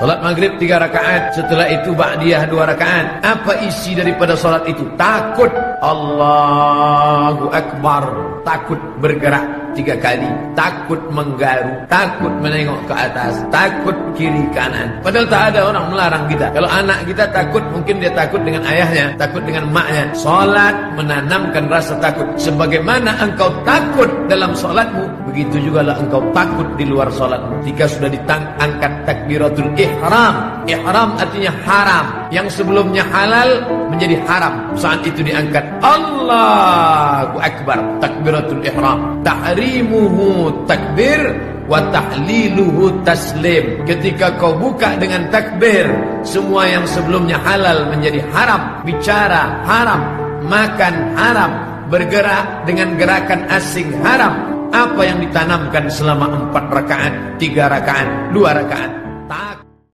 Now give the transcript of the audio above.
Salat maghrib tiga rakaat Setelah itu ba'diyah dua rakaat. Apa isi daripada salat itu? Takut. Allahu Akbar. Takut bergerak tiga kali. Takut menggaru takut menengok ke atas takut kiri kanan. Padahal tak ada orang melarang kita. Kalau anak kita takut mungkin dia takut dengan ayahnya takut dengan maknya. Solat menanamkan rasa takut. Sebagaimana engkau takut dalam solatmu begitu juga lah engkau takut di luar solatmu. Jika sudah ditangkat takbiratul ihram. Ihram artinya haram. Yang sebelumnya halal menjadi haram. Saat itu diangkat. Allahu Akbar takbiratul ihram. Tahrim tahrimuhu takbir wa tahliluhu taslim. Ketika kau buka dengan takbir semua yang sebelumnya halal menjadi haram. Bicara haram makan haram bergerak dengan gerakan asing haram. Apa yang ditanamkan selama empat rakaat tiga rakaat dua rakaat